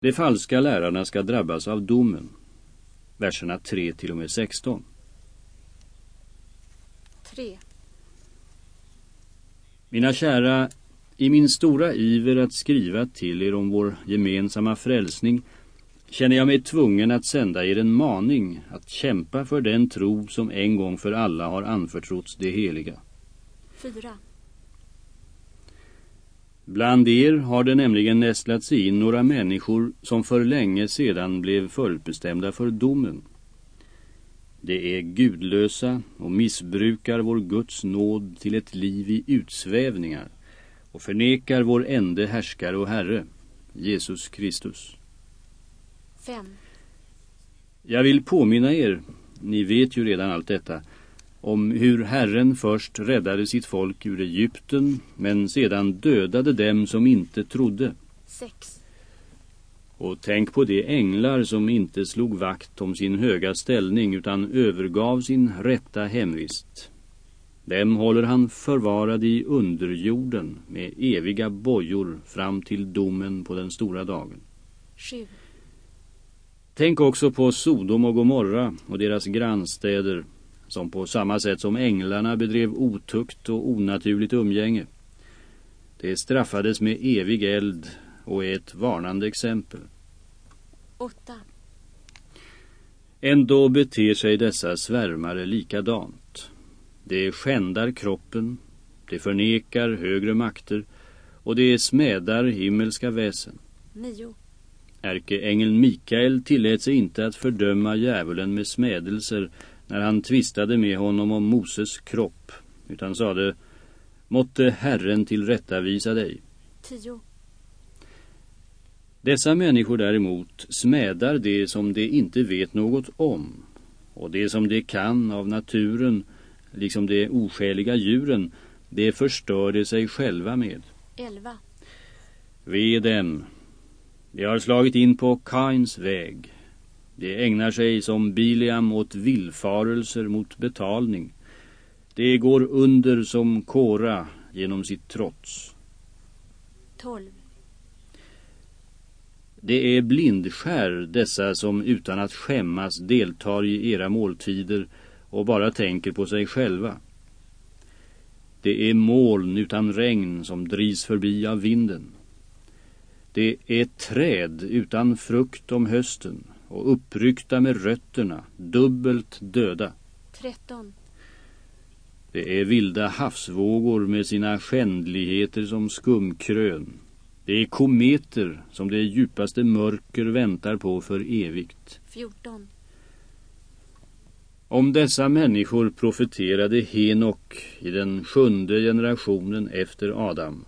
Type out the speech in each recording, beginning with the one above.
De falska lärarna ska drabbas av domen. Verserna 3 till och med 16. 3. Mina kära, i min stora iver att skriva till er om vår gemensamma frälsning känner jag mig tvungen att sända er en maning att kämpa för den tro som en gång för alla har anförtrotts det heliga. 4. Bland er har det nämligen nästlat sig in några människor som för länge sedan blev förutbestämda för domen. Det är gudlösa och missbrukar vår Guds nåd till ett liv i utsvävningar och förnekar vår ende härskare och Herre, Jesus Kristus. 5. Jag vill påminna er, ni vet ju redan allt detta, om hur Herren först räddade sitt folk ur Egypten men sedan dödade dem som inte trodde. 6. Och tänk på de änglar som inte slog vakt om sin höga ställning utan övergav sin rätta hemvist. Dem håller han förvarade i underjorden med eviga bojor fram till domen på den stora dagen. 7. Tänk också på Sodom och Gomorra och deras grannstäder som på samma sätt som änglarna bedrev otukt och onaturligt umgänge. Det straffades med evig eld och är ett varnande exempel. 8. Ändå beter sig dessa svärmare likadant. Det skändar kroppen, det förnekar högre makter och det smädar himmelska väsen. 9. Ärkeängeln Mikael tillät sig inte att fördöma djävulen med smädelser när han tvistade med honom om Moses kropp, utan sade Måtte Herren tillrättavisa dig. 10. Dessa människor däremot smädar det som de inte vet något om och det som de kan av naturen, liksom de oskäliga djuren, det förstör de sig själva med. 11. Ve dem. De har slagit in på Kains väg. De ägnar sig som Biliam åt villfarelser mot betalning. De går under som Kora genom sitt trots. 12. Det är blindskär dessa som utan att skämmas deltar i era måltider och bara tänker på sig själva. Det är moln utan regn som drivs förbi av vinden. Det är träd utan frukt om hösten och uppryckta med rötterna, dubbelt döda. 13. Det är vilda havsvågor med sina skändligheter som skumkrön. Det är kometer som det djupaste mörker väntar på för evigt. 14. Om dessa människor profeterade Henok i den sjunde generationen efter Adam.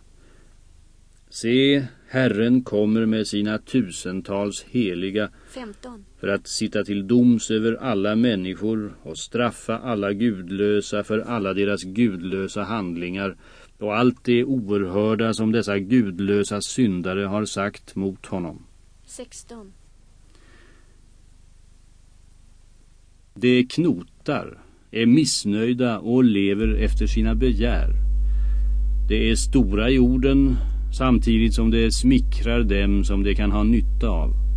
Se, Herren kommer med sina tusentals heliga 15. för att sitta till doms över alla människor och straffa alla gudlösa för alla deras gudlösa handlingar och allt det oerhörda som dessa gudlösa syndare har sagt mot honom. 16. De knotar, är missnöjda och lever efter sina begär. Det är stora i orden samtidigt som det smickrar dem som det kan ha nytta av.